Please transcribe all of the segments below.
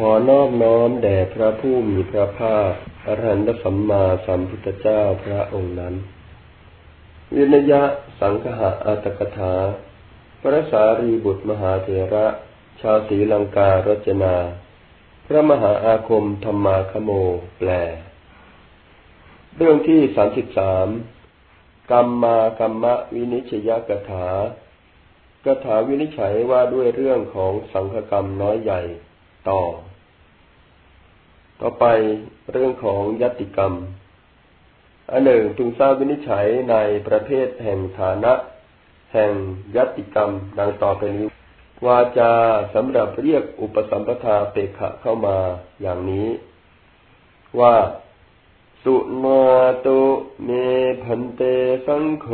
ขอนอบน้อมแด่พระผู้มีพระภาคอรหันตสัมมาสัมพุทธเจ้าพระองค์นั้น วินยะสังคหะอัตกถา พระสารีบุตรมหาเถระ ชาวศรีลังการจนา พระมหาอาคมธรรมาคโมแปล เรื่องที่สามสิบสามกรรมมากรรมะวินิจยกถากถาวินิจฉัยว่าด้วยเรื่องของสังฆกรรมน้อยใหญ่ต่อ ต่อไปเรื่องของยติกรรม อันหนึ่งพึงทราบวินิจฉัยในประเภทแห่งฐานะ แห่งยติกรรมดังต่อไปนี้ วาจาสำหรับเรียกอุปสัมปทาเปขะเข้ามาอย่างนี้ ว่า สุมาตุเมพันเตสังโฆ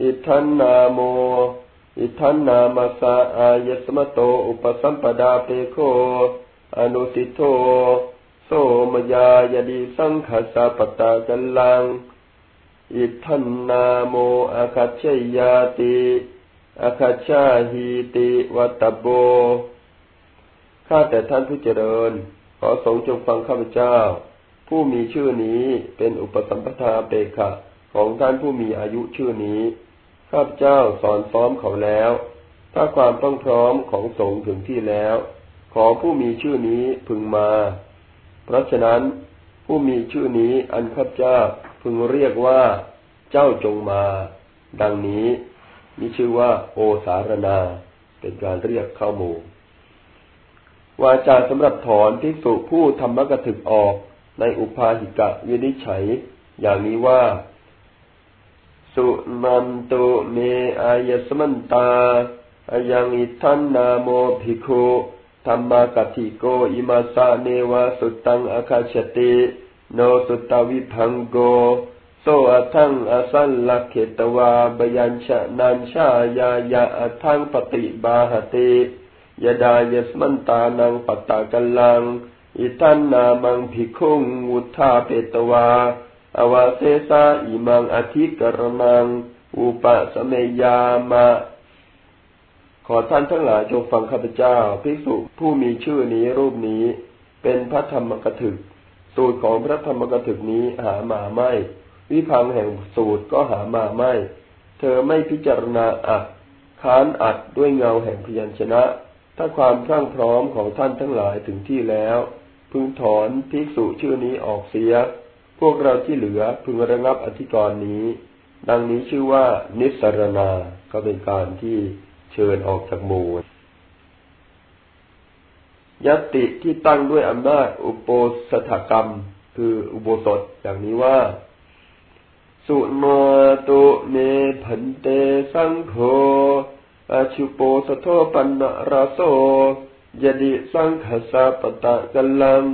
อิทันนาโม อิทันนามาสาอายสมโต อุปสัมปดาเปโค อนุสิโตโสมยายดีสังขสาปตากัลลัง อิทันนาโมอาคาเชยาติอาคาชาหีติวัตโบ ข้าแต่ท่านผู้เจริญ ขอสงจงฟังข้าพเจ้า ผู้มีชื่อนี้เป็นอุปสัมปทาเปกะของท่านผู้มีอายุชื่อนี้ ข้าพเจ้าสอนซ้อมเขาแล้ว ถ้าความต้องพร้อมของสงฆ์ถึงที่แล้ว ขอผู้มีชื่อนี้พึงมา เพราะฉะนั้น ผู้มีชื่อนี้อันข้าพเจ้าพึงเรียกว่า เจ้าจงมา ดังนี้มีชื่อว่า โอสารนา เป็นการเรียกเข้าหมู่วาจาสำหรับถอนทิสุผู้ธรรมกถึกออกในอุปาหิกะวินิจฉัย อย่างนี้ว่า สุมันตุเมอายสมันตาอายังอิทันนาโมภิกขุ ธรรมากติโกอิมาสะเนวาสุตังอาคาชติโนสุตวิพังโกโซอัทังอสันลักเขตวาบยัญชะนันชายายาอัทังปฏิบาหติยดายสมันตานังปตากัลลัง อิทันนามังภิกขุงวุธาเปตวา อวาเสสาอิมังอธิกรนัง อุปสเมยามะ ขอท่านทั้งหลายจงฟังข้าพเจ้าภิกษุผู้มีชื่อนี้รูปนี้ เป็นพระธรรมกถึก สูตรของพระธรรมกถึกนี้หามาไม่ วิพังแห่งสูตรก็หามาไม่ เธอไม่พิจารณาอัดค้านอัดด้วยเงาแห่งพยัญชนะ ถ้าความพรั่งพร้อมของท่านทั้งหลายถึงที่แล้ว พึงถอนภิกษุชื่อนี้ออกเสีย พวกเราที่เหลือพึงระงับอธิกรณ์นี้ ดังนี้ชื่อว่านิสรณาก็เป็นการที่ เชิญออกจากหมู่ยติที่ตั้งด้วยอำนาจอุโปสถกรรม คืออุโบสถอย่างนี้ว่า สุโนตุเมพันเตสังโฆอาชุโปสโทปันนราโสยดิสังขสาปตะกัลลัง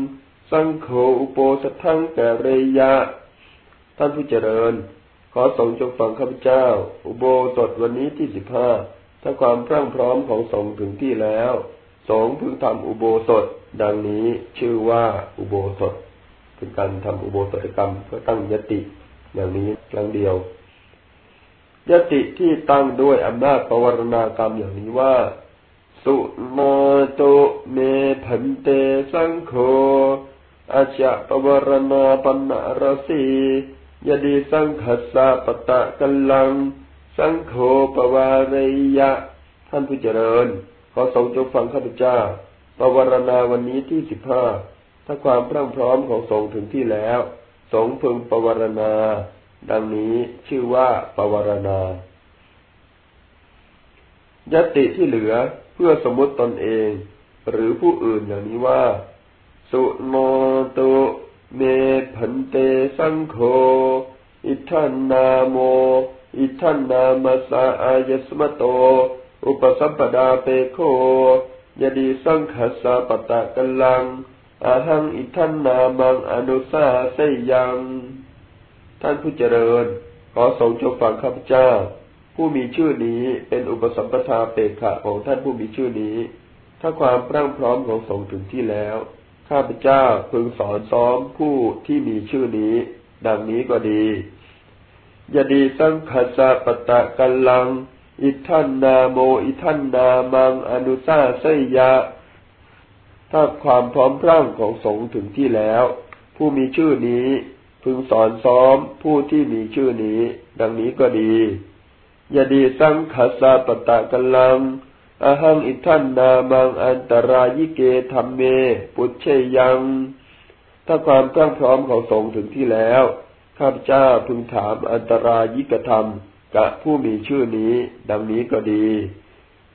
สังโฆอุโปสทังแก่เรยะ ท่านผู้เจริญ ขอสงจงฟังข้าพเจ้า อุโบสถวันนี้ที่สิบห้า ถ้าความพรั่งพร้อมของสงถึงที่แล้ว สงพึงทำอุโบสถ ดังนี้ชื่อว่าอุโบสถ เป็นการทำอุโบสถกรรมเพื่อตั้งยติอย่างนี้ครั้งเดียวยติที่ตั้งด้วยอำนาจปวารณากรรมอย่างนี้ว่า สุมาโตเมพันเตสังโฆอาชะปวารณาปัญรสียดีสังขสาปตะกัลลัง สังโฆปวารยะ ท่านผู้เจริญ ขอทรงจงฟังข้าพเจ้าปวารณาวันนี้ที่สิบห้าถ้าความพรั่งพร้อมของสงถึงที่แล้ว สงพึงปวารณา ดังนี้ชื่อว่าปวารณายติที่เหลือเพื่อสมมติตนเอง หรือผู้อื่นอย่างนี้ว่า สุโมตุเมพันเตสังโฆอิทันนาโม อิทันนามาสาอายสมโต อุปสัมปดาเปโคยดีสังขสาปตะกัลลังอาหังอิทันนามังอนุสาเสยัง ท่านผู้เจริญ ขอทรงจงฟังข้าพเจ้า ผู้มีชื่อนี้เป็นอุปสัมปทาเปกขะของท่านผู้มีชื่อนี้ ถ้าความพรั่งพร้อมของสงถึงที่แล้ว ข้าพเจ้าพึงสอนซ้อมผู้ที่มีชื่อนี้ ดังนี้ก็ดี ยดีสังขสะปตะกัลลัง อิทันนาโมอิทันนามังอนุสาไสยะ ถ้าความพร้อมพรั่งของสงฆ์ถึงที่แล้ว ผู้มีชื่อนี้ พึงสอนซ้อมผู้ที่มีชื่อนี้ ดังนี้ก็ดียดีสังขสสะปตะกัลังอหังอิทันนามังอันตรายิเกธรรมเม ปุชเชยัง ถ้าความตั้งพร้อมของสงฆ์ถึงที่แล้ว ข้าพเจ้าพึงถามอันตรายิกธรรมกะผู้มีชื่อนี้ ดังนี้ก็ดี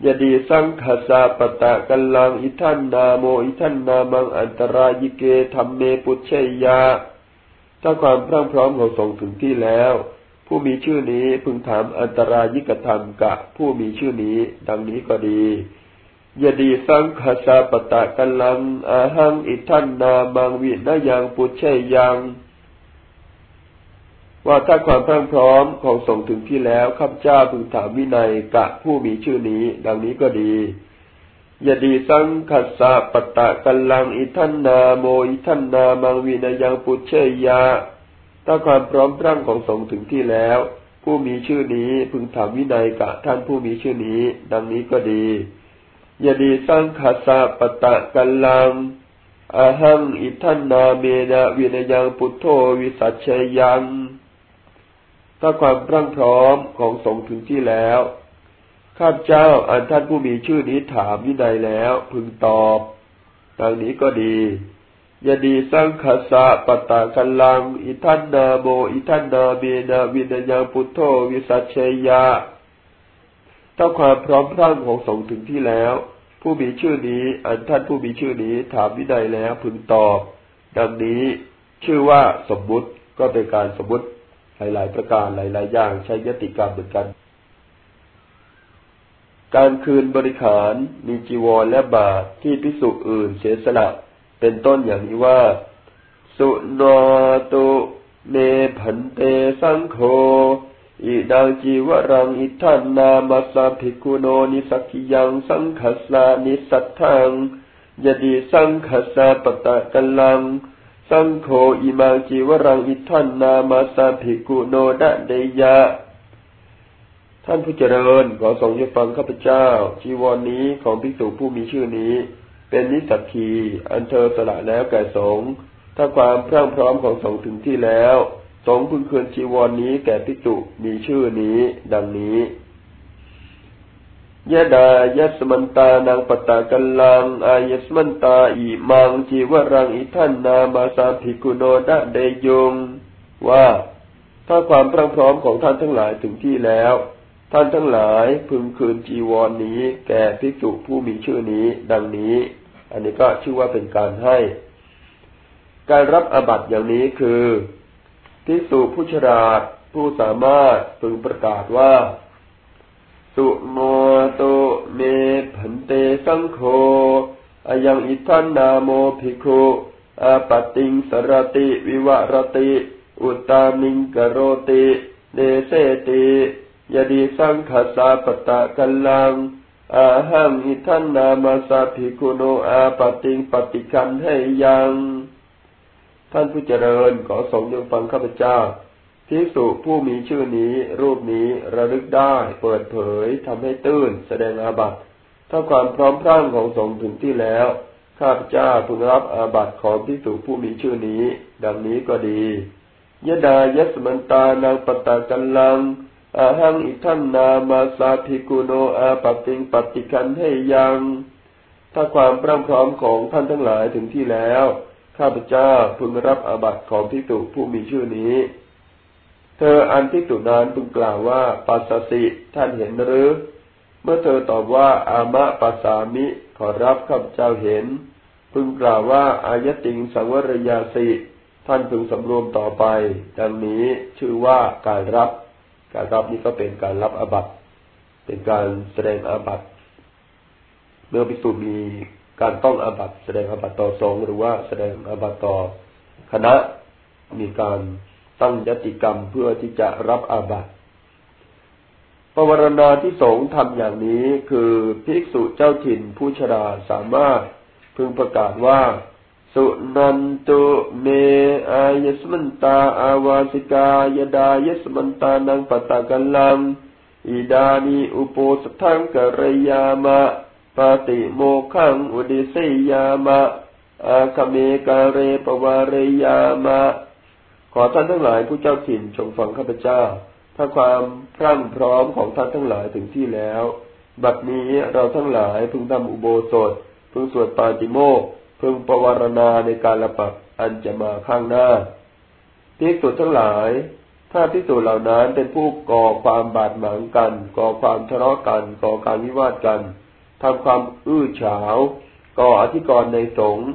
ยดีสังขสาปตะกัลลังอิทันนาโมอิทันนามังอันตรายิเกธรรมเมปุชเชยา ถ้าความพร้อมพร้อมของสงถึงที่แล้ว ผู้มีชื่อนี้พึงถามอันตรายิกธรรมกะ ผู้มีชื่อนี้ ดังนี้ก็ดียดีสังขสาปตะกัลังอาหังอิทันนามังวินายังปุเชยัง ว่าถ้าความพร้อมพร้อมของส่งถึงที่แล้วข้าพเจ้าพึงถามวินัยกะผู้มีชื่อนี้ ดังนี้ก็ดียดีสังขสาปตะกัลลังอิทันนาโมอิทันนามังวินายังปุเชยาถ้าความพร้อมพรั่งของสงถึงที่แล้ว ผู้มีชื่อนี้พึงถามวินัยกะท่านผู้มีชื่อนี้ ดังนี้ก็ดียดีสร้างขาสาปตะกัลลังอาหังอิทันนาเมนะวินยังปุโธวิสัชยัง ถ้าความพรั่งพร้อมของสงถึงที่แล้ว ข้าพเจ้าอันท่านผู้มีชื่อนี้ถามวินัยแล้ว พึงตอบดังนี้ก็ดียดีสังขสะปตะกัลัง อิทันนาโม อิทันนาเมนาวินยังพุทโธวิสัชเชยาถ้าความพร้อมพรั่งของสงถึงที่แล้ว ผู้มีชื่อนี้อันท่านผู้มีชื่อนี้ถามวินัยแล้วพึงตอบ ดังนี้ชื่อว่าสมมุติก็เป็นการสมมุติ หลาย ๆ ประการหลาย ๆ อย่างใช้ยติกรรมเหมือนกัน การคืนบริขารมีจีวรและบาทที่พิสุอื่นเสียสละเป็นต้นอย่างนี้ว่า สุนตุเมผันเตสังโฆอิดังจีวรังอิทันนามาสาภิกุโนนิสักิยังสังขสานิสัทธังยดีสังขสาปตะกัลลัง สังโฆอิมังจีวรังอิทันนามาสาภิกุโนดะเดยะ ท่านผู้เจริญขอส่งยฟังข้าพเจ้า จีวรนนี้ของภิกษุผู้มีชื่อนี้ เป็นนิสักคีอันเธอสละแล้วแก่สงฆ์ถ้าความพรั่งพร้อมของสงฆ์ถึงที่แล้ว สงฆ์พึงคืนจีวรนนี้แก่พิจุมีชื่อนี้ ดังนี้ ยะดายัสมันตานางปตากัลลังอายัสมันตาอิมังจีวรังอิท่านนามาสาภิกุโนดะเดยงว่าถ้าความพรั่งพร้อมของท่านทั้งหลายถึงที่แล้ว ท่านทั้งหลายพึงคืนจีวรนนี้ แก่พิจุผู้มีชื่อนี้ ดังนี้ อันนี้ก็ชื่อว่าเป็นการให้ การรับอาบัติอย่างนี้คือที่สู่ผู้ฉลาดผู้สามารถพึงประกาศว่า สุโมโตเมผันเตสังโฆอายังอิทันนาโมภิกขุอาปติงสรติวิวรติ อุตามิงกโรติเดเสติยดีสังขสาปตะกัลลัง อาหังอิทันนามาสาภิกุโนอาปติงปฏิคันให้ยัง ท่านผู้เจริญขอสงยงฟังข้าพเจ้า ทิสุผู้มีชื่อนี้ รูปนี้ระลึกได้ เปิดเผยทำให้ตื้นแสดงอาบัติถ้าความพร้อมพร่างของสงถึงที่แล้ว ข้าพเจ้าพึงรับอาบัติของทิสุผู้มีชื่อนี้ ดังนี้ก็ดียดายสมันตานางปตากันลังอาหังอิทันนามาสาภิกุโนอาปติงปฏิคันให้ยัง ถ้าความพร้อมพร้อมของท่านทั้งหลายถึงที่แล้ว ข้าพเจ้าพึงรับอาบัติของพิจุผู้มีชื่อนี้ เธออันพิจุนั้นพึงกล่าวว่าปัสสสิท่านเห็นหรือ เมื่อเธอตอบว่า อามะปัสสามิขอรับข้าพเจ้าเห็น พึงกล่าวว่าอายติงสังวรยาสิ ท่านพึงสำรวมต่อไป ดังนี้ชื่อว่าการรับ การรับนี้ก็เป็นการรับอบัตเป็นการแสดงอบัตเมื่อพิสูจน์มีการต้องอบัตแสดงอบัตต่อสงหรือว่าแสดงอบัตต่อคณะมีการ ตั้งยติกรรมเพื่อที่จะรับอาบัติปวารณาที่สงทำอย่างนี้คือภิกษุเจ้าถิ่นผู้ชราสามารถพึงประกาศว่า สุนันตุเมอายสมันตาอาวาสิกายดายสมันตานังปตะกัลลังอิดานิอุปสทังกรยามะปาติโมขังอุดิสยามะอาคเมกาเรปวารยามะ ขอท่านทั้งหลายผู้เจ้าถิ่นจงฟังข้าพเจ้า ถ้าความพรั่งพร้อมของท่านทั้งหลายถึงที่แล้ว บัดนี้เราทั้งหลายพึงทำอุโบสถ พึงสวดปาติโมกพึงปวารณาในการละปักอันจะมาข้างหน้าภิกษุทั้งหลาย ถ้าภิกษุเหล่านั้นเป็นผู้ก่อความบาดหมางกัน ก่อความทะเลาะกัน ก่อการวิวาทกันทำความอื้อฉาว ก่ออธิกรณ์ในสงฆ์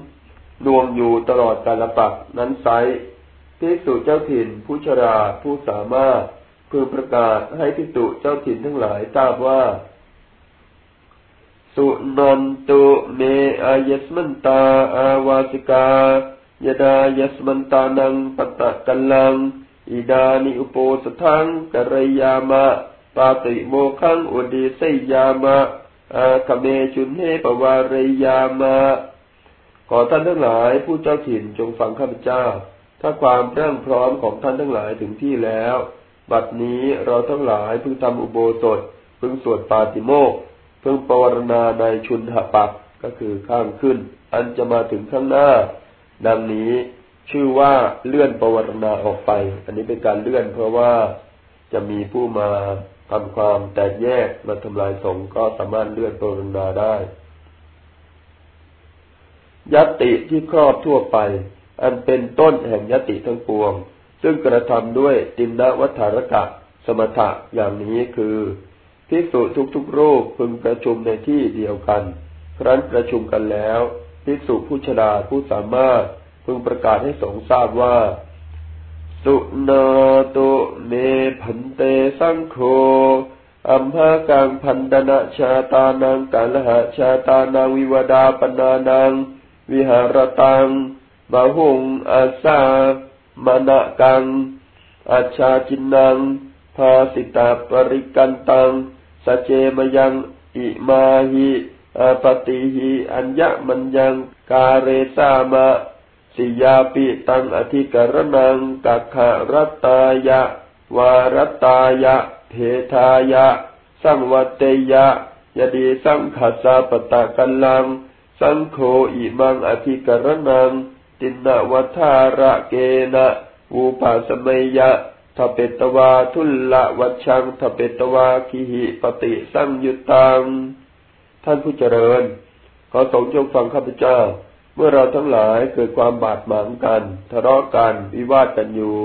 ดวงอยู่ตลอดการลปักนั้นไซ ภิกษุเจ้าถิ่นผู้ชราผู้สามารถพึงประกาศให้ภิกษุเจ้าถิ่นทั้งหลายทราบว่า สุนันตุเมอายสมันตาอาวาสิกายดายสมันตานังปตะกัลลังอิดานิอุโปสทังกรยามะปาติโมขังอุดิสยามะอาคเมชุนเฮปวารยามะ ขอท่านทั้งหลายผู้เจ้าถิ่นจงฟังข้าพเจ้า ถ้าความเร่งพร้อมของท่านทั้งหลายถึงที่แล้ว บัดนี้เราทั้งหลายพึงทำอุโบสถ พึงสวดปาติโมกพึงปวารณาในชุนหปักก็คือข้างขึ้น อันจะมาถึงข้างหน้า ดังนี้ชื่อว่าเลื่อนปวารณาออกไป อันนี้เป็นการเลื่อนเพราะว่าจะมีผู้มาทำความแตกแยกมาทำลายสงฆ์ก็สามารถเลื่อนปวารณาได้ยติที่ครอบทั่วไป อันเป็นต้นแห่งยติทั้งปวง ซึ่งกระทำด้วยตินนวัฏารกะสมถะอย่างนี้คือภิกษุทุกๆรูปพึงประชุมในที่เดียวกัน ครั้นประชุมกันแล้วภิกษุผู้ชราผู้สามารถพึงประกาศให้สงทราบว่า สุนาโตเมพันเตสังโฆอัมภากังพันดนะชาตานังกาลหะชาตานังวิวดาปนานัง วิหารตัง บาหุงอาสามณกังอาชาจินัง ภาสิตาปริกันตังสเจมยังอิมาหิอาปติหิอัญญมัญยังกาเรสามะสิยาปิตังอธิกรนังกัคารตายะ วารตายะเพทายะ สังวัตเตยะยดีสังขัสสะปตะกัลลัง สังโฆอิมังอธิกรนัง ตินนวัฏาระเกนะวูปาสมัยยะทเปตวาทุลละวัชังทเปตวาคิหิปติสังยุตัง ท่านผู้เจริญ ขอสงจงฟังข้าพเจ้า เมื่อเราทั้งหลายเกิดความบาดหมางกันทะเลาะกันวิวาทกันอยู่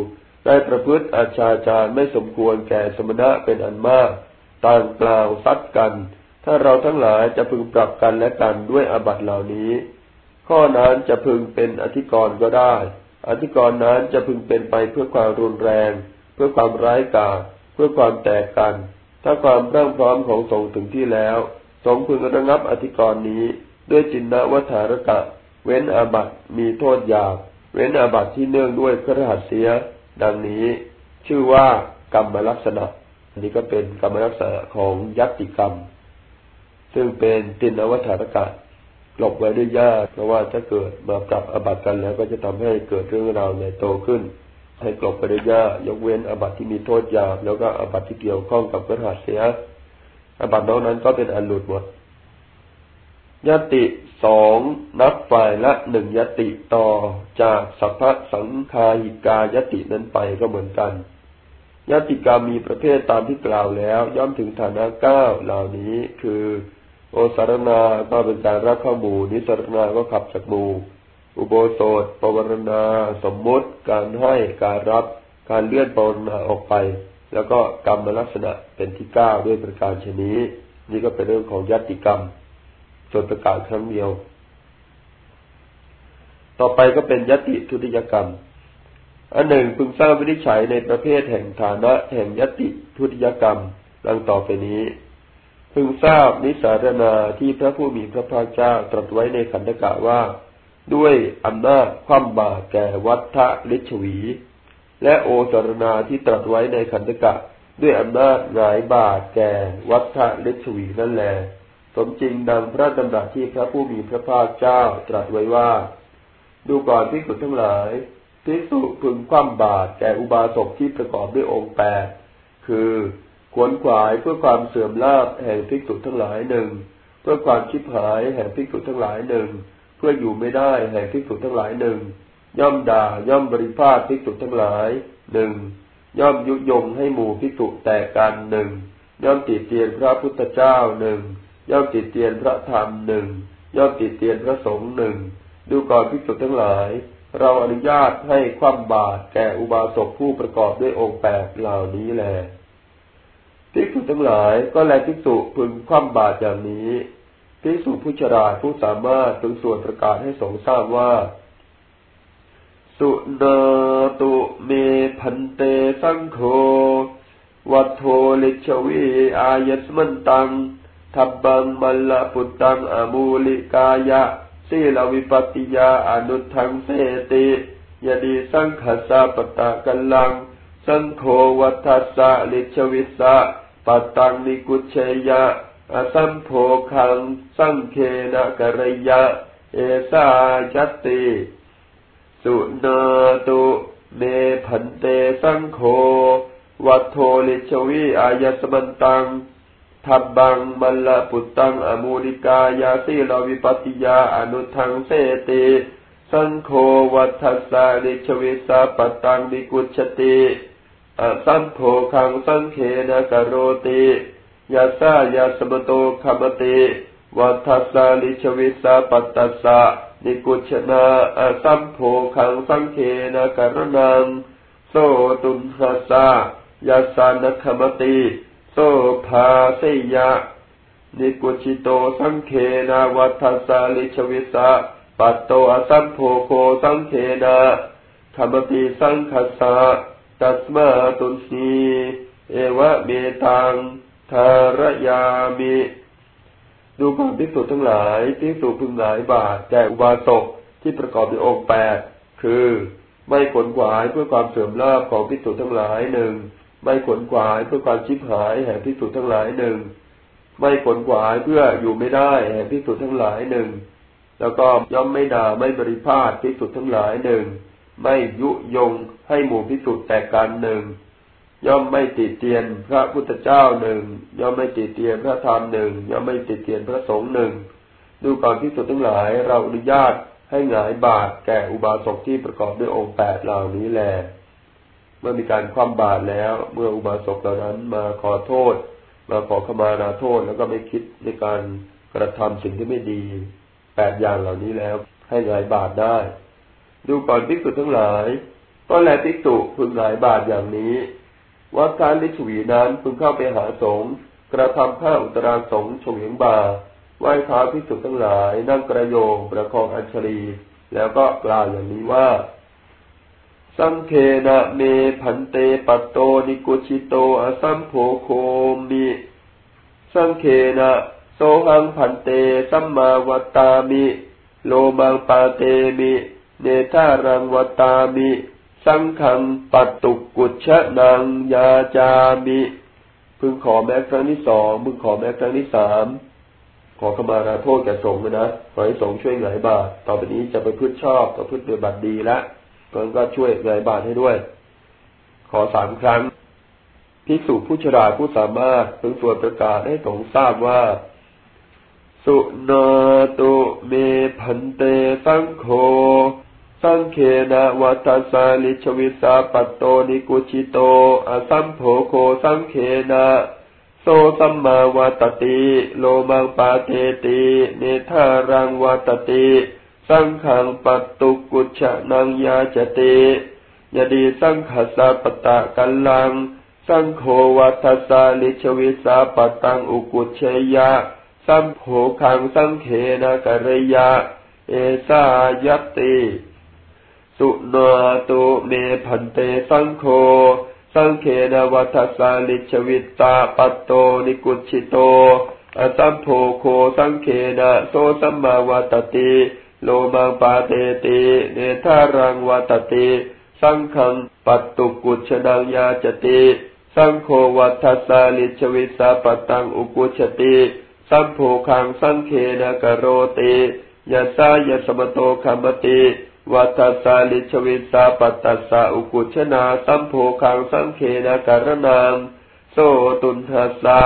ได้ประพฤติอาชาจารไม่สมควรแก่สมณะเป็นอันมากต่างกล่าวซัดกัน ถ้าเราทั้งหลายจะพึงปรับกันและกันด้วยอาบัติเหล่านี้ ข้อนั้นจะพึงเป็นอธิกรณ์ก็ได้ อธิกรณ์นั้นจะพึงเป็นไปเพื่อความรุนแรง เพื่อความร้ายกาจเพื่อความแตกกัน ถ้าความร่างพร้อมของสงฆ์ถึงที่แล้วสงฆ์พึงระงับอธิกรณ์นี้ ด้วยจินนวัฏารกะ เว้นอาบัติมีโทษยาวเว้นอาบัติที่เนื่องด้วยพระหัสเสีย ดังนี้ ชื่อว่ากรรมลักษณะอันนี้ก็เป็นกรรมลักษณะของยัตติกรรม ซึ่งเป็นตินวัฏารกะ กลบไว้ด้วยยากเพราะว่าถ้าเกิดมาปรับอบัตกันแล้ว ก็จะทำให้เกิดเรื่องราวในโตขึ้น ให้กลบไปด้วยยากยกเว้นอบัตที่มีโทษยาแล้วก็อบัตที่เกี่ยวข้องกับกระหัสเสียอบัตนอกนั้นก็เป็นอันหลุดหมดยติสองนับฝ่ายละหนึ่งยติต่อจากสัพพสังคาหิกายตินั้นไปก็เหมือนกันยติกรรมมีประเภทตามที่กล่าวแล้ว ย่อมถึงฐานะเก้าเหล่านี้คือ โอสารนาก็เป็นการรับข้ามูนิสารนาก็ขับจากมูอุโบสถปวารณา สมมติ การให้การรับการเลื่อนปวารณาออกไป แล้วก็กรรมลักษณะเป็นที่เก้าด้วยประการชนี้ นี่ก็เป็นเรื่องของยัติกรรมส่วนประกาศครั้งเดียว ต่อไปก็เป็นยติทุติยกรรมอันหนึ่งพึงสร้างวินิจฉัยในประเภทแห่งฐานะแห่งยติทุติยกรรมดังต่อไปนี้ พึงทราบนิสารนาที่พระผู้มีพระภาคเจ้าตรัสไว้ในขันธกะว่า ด้วยอำนาจความบาแก่วัฏทะลิชวี และโอสารนาที่ตรัสไว้ในขันธกะ ด้วยอำนาจหงายบาแก่วัฏทะลิชวีนั่นแหละสมจริงดังพระดำรัสที่พระผู้มีพระภาคเจ้าตรัสไว้ว่า ดูก่อนพิสุทั้งหลายพิสุพึงความบาตแก่อุบาสกที่ประกอบด้วยองค์แปดคือ ขวนขวายเพื่อความเสื่อมลาภแห่งภิกษุทั้งหลายหนึ่ง เพื่อความชิบหายแห่งภิกษุทั้งหลายหนึ่ง เพื่ออยู่ไม่ได้แห่งภิกษุทั้งหลายหนึ่ง ย่อมด่าย่อมบริพาทภิกษุทั้งหลายหนึ่ง ย่อมยุยงให้หมู่ภิกษุแตกกันหนึ่ง ย่อมติเตียนพระพุทธเจ้าหนึ่ง ย่อมติเตียนพระธรรมหนึ่ง ย่อมติเตียนพระสงฆ์หนึ่ง ดูก่อนภิกษุทั้งหลาย เราอนุญาตให้คว่ำบาตแก่อุบาสกผู้ประกอบด้วยองค์แปดเหล่านี้แล ภิกษุทั้งหลายก็แลภิกษุพึงคว่ำบาตรอย่างนี้ภิกษุผู้ฉลาผู้สามารถถึงส่วนประกาศให้สงทราบว่า สุนาตุเมพันเตสังโฆวัตโทลิชวีอายสมันตังทับบังมัลลปุตตังอมูลิกายะสีลวิปติยาอนุทังเสติยดีสังขสาปตะกัลลัง สังโฆวัฏสะลิชวิสะ ปัตตังนิกุเชยะอสัมโภคังสังเคนะกรยะ เอสาจติ สุนาตุเมพันเตสังโฆวัตโทลิชวีอายสมันตังทับบังมัลลปุตตังอมูลิกายาสีลวิปติยาอนุทังเสติสังโฆวัฏสาลิชวิสาปตังดิกุชติ อสัมโภคังสังเขนะกโรติยาสายาสมโตคามติวัฏสาลิชวิสาปัตตสะนิกุชนาอสัมโภคังสังเขนะกรนังโสตุนหาสายาสานคมติโสภาเสยะ นิกุชิโตสังเขนาวัฏสาลิชวิสาปัตโตอสัมโภโคสังเขนาธรรมติสังคสะ ตัสมาตุนสีเอวะเมตังทารยามิดูความพิสูจทั้งหลายพิสูจพึงหลายบาทแก่อุบาสกที่ประกอบด้วยองค์แปดคือไม่ขนขวายเพื่อความเสื่อมลาภของพิสูจทั้งหลายหนึ่งไม่ขนขวายเพื่อความชิบหายแห่งพิสูจทั้งหลายหนึ่งไม่ขนขวายเพื่ออยู่ไม่ได้แห่งพิสูจทั้งหลายหนึ่งแล้วก็ย่อมไม่ด่าไม่บริพาทพิสูจทั้งหลายหนึ่ง ไม่ยุยงให้หมู่พิสูจแตกกันหนึ่ง ย่อมไม่ติเตียนพระพุทธเจ้าหนึ่ง ย่อมไม่ติเตียนพระธรรมหนึ่ง ย่อมไม่ติเตียนพระสงฆ์หนึ่ง ดูก่อนที่สุดทั้งหลายเราอนุญาตให้หงายบาตรแก่อุบาสกที่ประกอบด้วยองค์แปดเหล่านี้แล เมื่อมีการคว่ำบาตรแล้ว เมื่ออุบาสกเหล่านั้นมาขอโทษ มาขอขมาลาโทษแล้วก็ไม่คิดในการกระทำสิ่งที่ไม่ดีแปดอย่างเหล่านี้แล้ว ให้หงายบาตรได้ ดูก่อนภิกษุทั้งหลายก็แลภิกษุพึงหงายบาตรอย่างนี้วัดการลิชวีนั้นพึงเข้าไปหาสงฆ์กระทำผ้าอุตราสงฆ์ชงเหงบาไหว้เท้าพิสุทั้งหลาย นั่งกระโยงประคองอัญชลี แล้วก็กล่าวอย่างนี้ว่า สังเคนะเมพันเตปัตโตนิกุชิโตอสัมโภโคมิสังเคนะโสหังพันเตสัมมาวตามิ โลมังปาเตมิ เนธารังวตามิ สังขังปัตตุกุชะนางยาจามิพึงขอแม้ครั้งที่สองพึงขอแม้ครั้งที่สามขอขมาราโทษแก่สงฆ์นะขอให้สงฆ์ช่วยไงบาตต่อไปนี้จะไปพืชชอบประพฤติปฏิบัติดีล้วพึงก็ช่วยหงายบาตรให้ด้วย ขอสามครั้งภิกษุผู้ฉลาดผู้สามารถพึงสวดประกาศให้สงฆ์ทราบว่า สุณาตุเม ภันเตสังโฆ สังเฆนะวัฑฒัสสะ ลิจฉวิสสะ ปัตโตนิกกุชชิโตอสัมโภโคสังเฆนะโสสัมมาวัตตะติ โลมังปาเตติเนธารังวัตติ สังขังปัตตุกุชะนังยาจติยดีสังขสาปตะกัลลัง สังโฆวัตสาลิชวิสาปตังอุกุเชยะ สัมโภคังสังเขนะกรยะ เอสายติ สุนาตุเมพันเตสังโฆสังเขนวัฏสาลิชวิตาปัตโตนิกกุชชิโตอสัมโภโคสังเฆนะโสสัมมาวัตตะติ โลมังปาเตติเนตถารังวัตตะติ สังฆังปัตตุกกุชชะนังยาจะติ สังโฆวัฑฒัสสะ ลิจฉวิสสะ ปัตตังอุกกุชชะติสัมโภคังสังเฆนะกโรติยัสสายัสมะโต ขะมะติ วัฑฒัสสะ ลิจฉวิสสะ ปัตตัสสะ อุกกุชชะนาสัมโภคังสังเขนาการนามโสตุนทัสา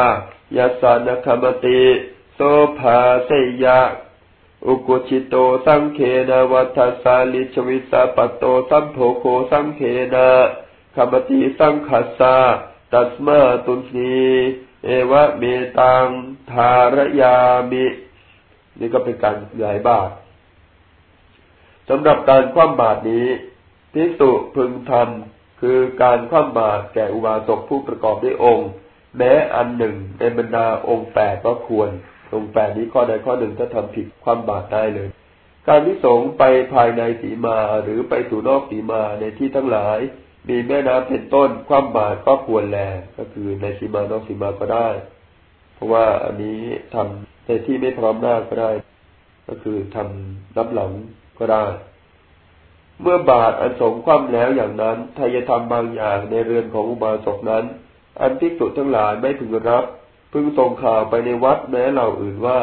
ยาสานคมติโสภาเสยะ อุกุชิโตสังเคนาวัฏสาลิชวิสาปโตสัมโภโคสังเคนาขมติสังขัสสาตัสมาตุนีเอวะเมตังทารยามิ นี่ก็เป็นการใหญ่บาท สำหรับการคว่ำบาตรนี้ทิสุพึงทำคือการคว่ำบาตรแก่อุบาสกผู้ประกอบด้วยองค์ แม้อันหนึ่งในบรรดาองค์แปดก็ควร องค์แปดนี้ข้อใดข้อหนึ่งถ้าทำผิดคว่ำบาตรได้เลย การที่สงไปภายในสีมาหรือไปสู่นอกสีมาในที่ทั้งหลาย มีแม่น้ำเป็นต้นคว่ำบาตรก็ควรแล ก็คือในสีมานอกสีมาก็ได้ เพราะว่าอันนี้ทำในที่ไม่พร้อมหน้าก็ได้ ก็คือทำรับหลัง ก็ได้ เมื่อบาทอันสงคว่ำแล้วอย่างนั้นทายธรรมบางอย่างในเรือนของอุบาสกนั้น อันภิกษุทั้งหลายไม่พึงรับ พึงส่งข่าวไปในวัดแม้เหล่าอื่นว่า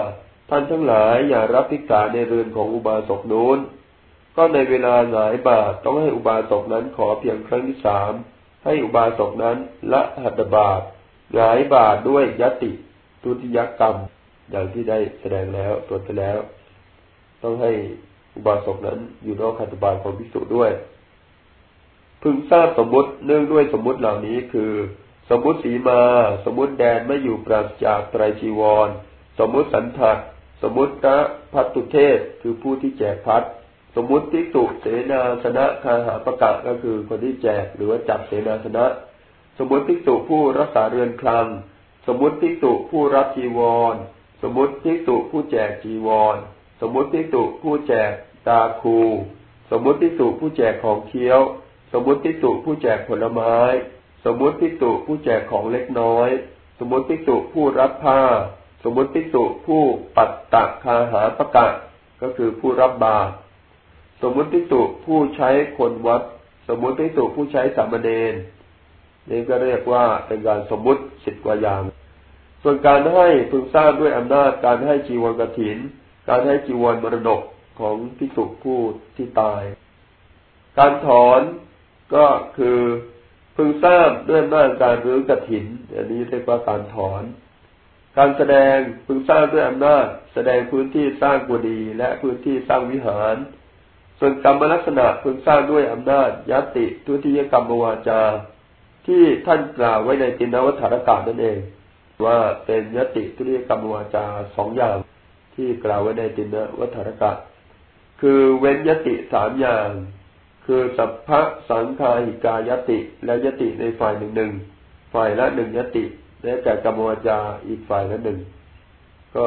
ท่านทั้งหลายอย่ารับภิกษาในเรือนของอุบาสกนู้นก็ในเวลาหลายบาทต้องให้อุบาสกนั้นขอเพียงครั้งที่สามให้อุบาสกนั้นละหัตบาทหลายบาทด้วยยติทุติยกรรม อย่างที่ได้แสดงแล้วตรวจไปแล้ว ต้องให้ อุบาสกนั้น อยู่นอกขัตบาลของพิสุด้วย พึงทราบสมมติเนื่องด้วยสมมติเหล่านี้คือ สมมติสีมา สมมติแดนไม่อยู่ปราศจากไตรจีวร สมมติสันทัดสมมติพระพัตุเทศคือผู้ที่แจกพัดสมมติทิสุเสนาสนะคาหาประกาศก็คือคนที่แจกหรือว่าจับเสนาสนะ สมมติทิสุผู้รักษาเรือนคลัง สมมติทิสุผู้รับจีวร สมมติทิสุผู้แจกจีวร สมมุติพิสุผู้แจกตาคู สมมุติพิสุผู้แจกของเคี้ยว สมมุติพิสุผู้แจกผลไม้ สมมุติพิสุผู้แจกของเล็กน้อย สมมุติพิสุผู้รับผ้า สมมุติพิสุผู้ปัตตะคาหาประกาศก็คือผู้รับบาตรสมมุติพิสุผู้ใช้คนวัด สมมุติพิสุผู้ใช้สามเณรนี่ก็เรียกว่าเป็นการสมมุติสิบกว่าอย่าง ส่วนการให้พึงสร้างด้วยอำนาจการให้จีวรกถิน การให้จีวรมรดกของพิสุผู้ที่ตาย การถอนก็คือพึงทราบด้วยหน้าการรื้อกระถิน อันนี้เรียกว่าการถอน การแสดงพึงสร้างด้วยอำนาจ แสดงพื้นที่สร้างกุฏิและพื้นที่สร้างวิหาร ส่วนกรรมลักษณะพึงสร้างด้วยอำนาจยติทุติยกรรมวาจา ที่ท่านกล่าวไว้ในตินวัฏฐานกาศนั่นเอง ว่าเป็นยติทุติยกรรมวาจาสองอย่าง ที่กล่าวไว้ในตินะวัฏรกะคือเว้นยติสามอย่าง คือสัพพะสังคาหิกายติ และยติในฝ่ายหนึ่งหนึ่งฝ่ายละหนึ่งยติและแก่กรรมวาจาอีกฝ่ายละหนึ่งก็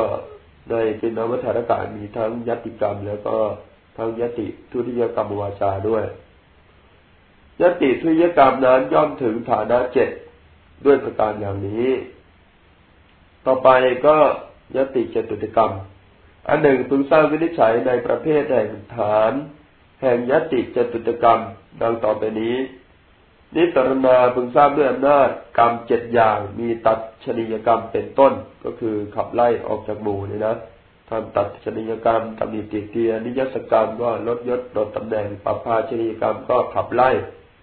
ในตินวัฏรกะมีทั้งยติกรรม แล้วก็ทั้งยติทุติยกรรมวาจาด้วยยติทุติยกรรมนั้นย่อมถึงฐานะเจ็ดด้วยประการอย่างนี้ ต่อไปก็ยติเจตุติกรรม อันหนึ่งพึงสร้างวินิจฉัยในประเภทแห่งฐาน แห่งยติจตุตกรรม ดังต่อไปนี้ นิสรณาพึงทราบด้วยอำนาจกรรมเจ็ดอย่างมีตัดชนิยกรรมเป็นต้น ก็คือขับไล่ออกจากหมู่นี่นะทำตัดชนิยกรรมตำหนิติเตียนิยสกรรมก็ลดยศลดตำแหน่งปรับพาชนิยกรรมก็ขับไล่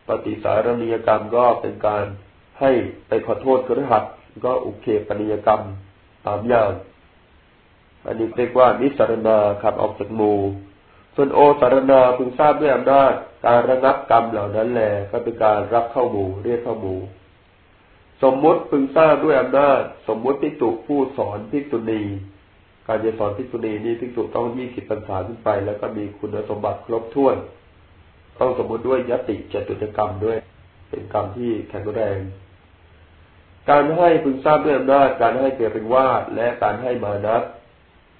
ปฏิสารนิยกรรมก็เป็นการให้ไปขอโทษกระหัตก็อุเคปนิยกรรมสามอย่าง อันนี้เรียกว่านิสารณาขับออกจากหมู่ส่วนโอสารณาพึงทราบด้วยอำนาจการระงับกรรมเหล่านั้นแหละก็เป็นการรับเข้าหมู่เรียกเข้าหมู่สมมุติพึงทราบด้วยอำนาจสมมุติพิจุผู้สอนพิจุณีการจะสอนพิจุณีนี้พิจุต้องยี่สิบพรรษาขึ้นไป แล้วก็มีคุณสมบัติครบถ้วน ต้องสมมุติด้วยยติจตุจกรรมด้วย เป็นกรรมที่แข็งแรง การให้พึงทราบด้วยอำนาจการให้เกิดเป็นวาดและการให้มานับ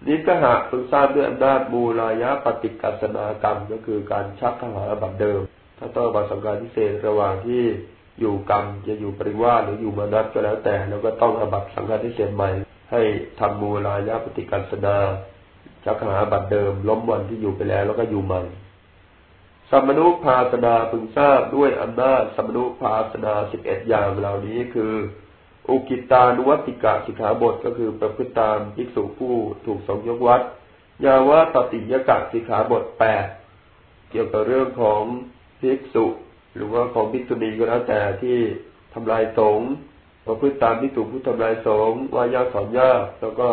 นิกหะพึงทราบด้วยอำนาจมูลายะปฏิกัสนากรรมก็คือการชักขหาบัตเดิม ถ้าต้องบัตสังการพิเศษระหว่างที่อยู่กรรมจะอยู่ปริวาหรืออยู่มานัดก็แล้วแต่แล้วก็ต้องอบัตสังการพิเศษใหม่ ให้ทำมูลายะปฏิกัสนาชักขหาบัตเดิม ล้มวันที่อยู่ไปแล้วแล้วก็อยู่ใหม่สัมมนุภาสนาพึงทราบด้วยอำนาจสัมมนุภาสนาสิบเอ็ดอย่างเหล่านี้คือ อุกิตานุวัติกะสิกขาบทก็คือประพฤติตามภิกษุผู้ถูกสงยกวัดยาวะปฏิยกะสิกขาบทแปดเกี่ยวกับเรื่องของภิกษุ หรือว่าของภิกษุณีก็แล้วแต่ที่ทำลายสงประพฤติตามภิกษุผู้ทำลายสงวายาสอนยาแล้วก็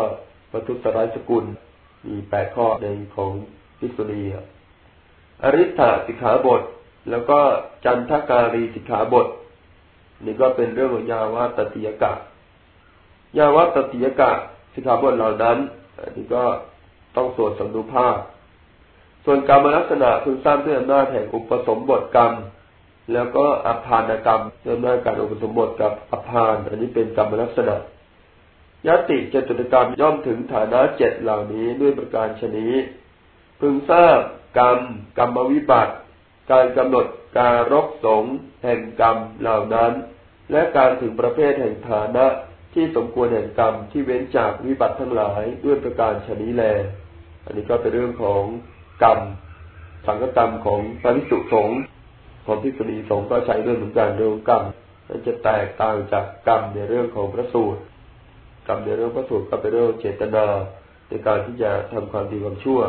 ประทุษร้ายสกุล มีแปดข้อในของพิสุณีอริ t สิกขาบท แล้วก็จันทการีสิกขาบท นี่ก็เป็นเรื่องของยาวาตติยกะ ยาวาตติยกะสิกขาบทเหล่านั้นอันนี้ก็ต้องสวดสำนุภาพ ส่วนกรรมลักษณะพึงสร้างด้วยอำนาจแห่งอุปสมบทกรรม แล้วก็อภานกรรมด้วยอำนาจการอุปสมบทกับอภาน อันนี้เป็นกรรมลักษณะยติเจตุตกรรมย่อมถึงฐานะเจ็ดเหล่านี้ด้วยประการชนี้ พึงทราบกรรม กรรมวิบัติ การกำหนดการรกสงแห่งกรรมเหล่านั้น และการถึงประเภทแห่งฐานะที่สมควรแห่งกรรมที่เว้นจากวิบัติทั้งหลายด้วยประการชนี้แล อันนี้ก็เป็นเรื่องของกรรมสังกกรรมของพระภิกษุสงฆ์ของพิสุณีสงฆ์ก็ใช้ด้วยเหมือนกันเรื่องกรรมมันจะแตกต่างจากกรรมในเรื่องของพระสูตรกรรมในเรื่องพระสูตรก็เป็นเรื่องเจตนาในการที่จะทำความดีความชั่ว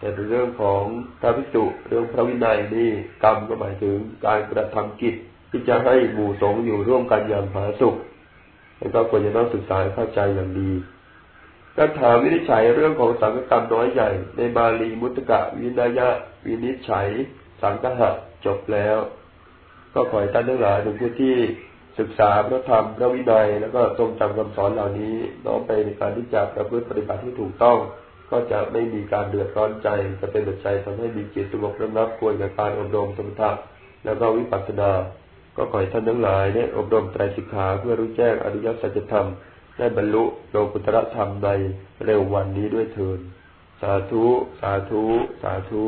แต่ในเรื่องของพระภิกษุเรื่องพระวินัยนี่กรรมก็หมายถึงการกระทำกิจที่จะให้หมู่สงฆ์อยู่ร่วมกันอย่างผาสุกแล้วก็ควรจะต้องศึกษาเข้าใจอย่างดีการถามวินิจฉัยเรื่องของสังฆกรรมน้อยใหญ่ ในบาลีมุตกะวินายะวินิจฉัย สังฆะจบแล้ว ก็ขอให้ท่านทั้งหลายทุกผู้ที่ศึกษาพระธรรมพระวินัย แล้วก็ทรงจำคำสอนเหล่านี้น้อมไปในการที่จะประพฤติปฏิบัติที่ถูกต้อง ก็จะไม่มีการเดือดร้อนใจ จะเป็นปัจจัยทำให้มีจิตสงบระงับควรกับการอบรมสมถะแล้วก็วิปัสสนา ก็ขอให้ท่านทั้งหลายได้อบรมไตรสิกขาเพื่อรู้แจ้งอริยสัจธรรม ได้บรรลุโลกุตระธรรมในเร็ววันนี้ด้วยเถิดสาธุ สาธุ สาธุ